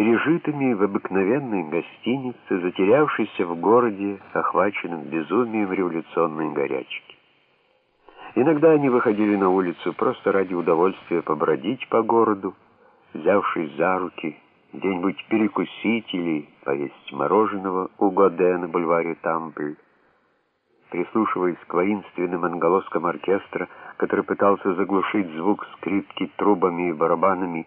пережитыми в обыкновенной гостинице, затерявшейся в городе, охваченном безумием революционной горячки. Иногда они выходили на улицу просто ради удовольствия побродить по городу, взявшись за руки, где-нибудь перекусить или поесть мороженого у Годе на бульваре Тампль, прислушиваясь к воинственным анголоскам оркестра, который пытался заглушить звук скрипки трубами и барабанами,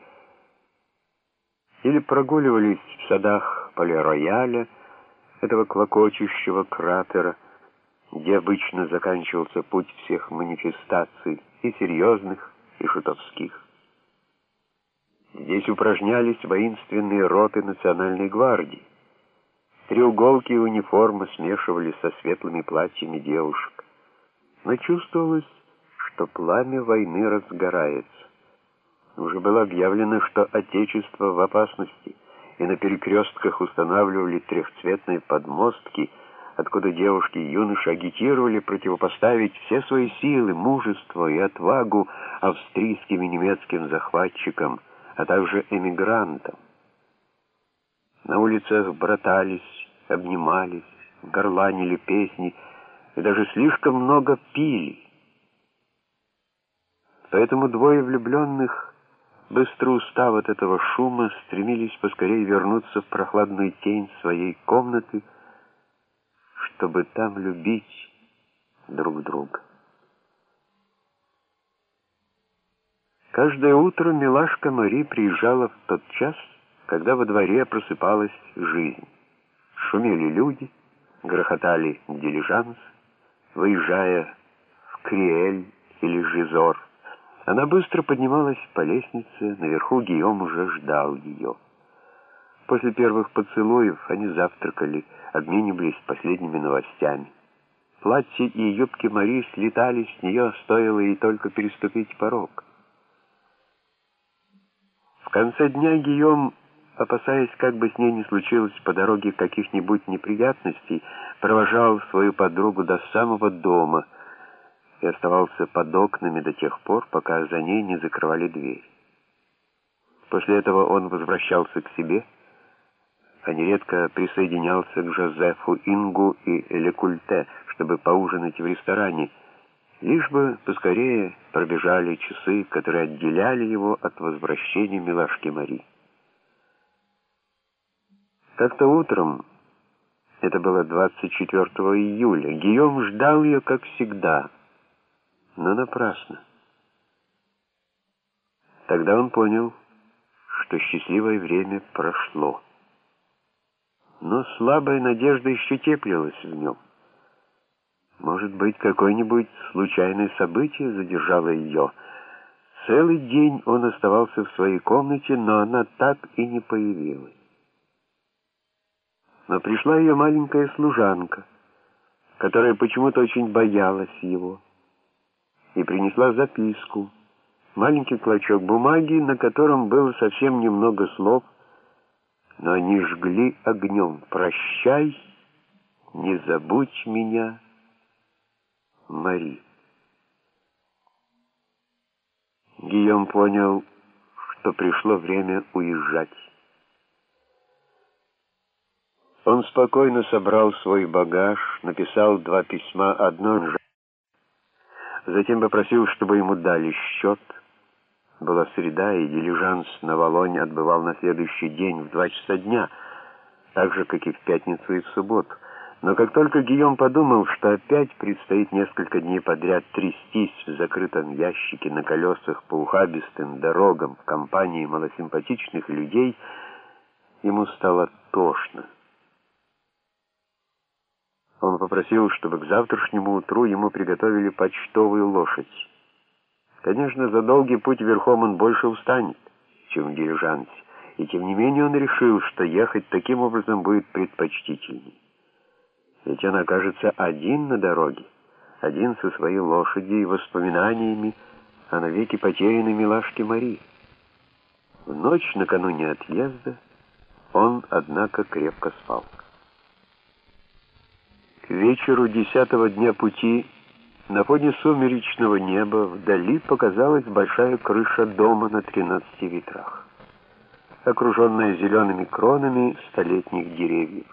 или прогуливались в садах Поле-Рояля, этого клокочущего кратера, где обычно заканчивался путь всех манифестаций, и серьезных, и шутовских. Здесь упражнялись воинственные роты национальной гвардии. Треуголки и униформы смешивались со светлыми платьями девушек. Но чувствовалось, что пламя войны разгорается. Уже было объявлено, что Отечество в опасности, и на перекрестках устанавливали трехцветные подмостки, откуда девушки и юноши агитировали противопоставить все свои силы, мужество и отвагу австрийским и немецким захватчикам, а также эмигрантам. На улицах братались, обнимались, горланили песни и даже слишком много пили. Поэтому двое влюбленных быстро устав от этого шума, стремились поскорее вернуться в прохладную тень своей комнаты, чтобы там любить друг друга. Каждое утро милашка Мари приезжала в тот час, когда во дворе просыпалась жизнь. Шумели люди, грохотали дилижанс, выезжая в Криэль или Жизор. Она быстро поднималась по лестнице, наверху Гийом уже ждал ее. После первых поцелуев они завтракали, обменивались последними новостями. Платье и юбки Мари слетали с нее, стоило ей только переступить порог. В конце дня Гийом, опасаясь, как бы с ней не случилось по дороге каких-нибудь неприятностей, провожал свою подругу до самого дома — и оставался под окнами до тех пор, пока за ней не закрывали дверь. После этого он возвращался к себе, а нередко присоединялся к Жозефу Ингу и Лекульте, чтобы поужинать в ресторане, лишь бы поскорее пробежали часы, которые отделяли его от возвращения милашки Мари. Как-то утром, это было 24 июля, Гийом ждал ее, как всегда — но напрасно. Тогда он понял, что счастливое время прошло. Но слабая надежда еще теплилась в нем. Может быть, какое-нибудь случайное событие задержало ее. Целый день он оставался в своей комнате, но она так и не появилась. Но пришла ее маленькая служанка, которая почему-то очень боялась его и принесла записку. Маленький клочок бумаги, на котором было совсем немного слов, но они жгли огнем. «Прощай, не забудь меня, Мари». Гийом понял, что пришло время уезжать. Он спокойно собрал свой багаж, написал два письма, одно Затем попросил, чтобы ему дали счет. Была среда, и дилижанс на Волонь отбывал на следующий день в два часа дня, так же, как и в пятницу и в субботу. Но как только Гийом подумал, что опять предстоит несколько дней подряд трястись в закрытом ящике на колесах по ухабистым дорогам в компании малосимпатичных людей, ему стало тошно. Он попросил, чтобы к завтрашнему утру ему приготовили почтовую лошадь. Конечно, за долгий путь верхом он больше устанет, чем в дилижансе, и тем не менее он решил, что ехать таким образом будет предпочтительней. Ведь он окажется один на дороге, один со своей лошадью и воспоминаниями о навеки потерянной милашке Мари. В ночь накануне отъезда он, однако, крепко спал. К вечеру десятого дня пути на фоне сумеречного неба вдали показалась большая крыша дома на тринадцати ветрах. окруженная зелеными кронами столетних деревьев.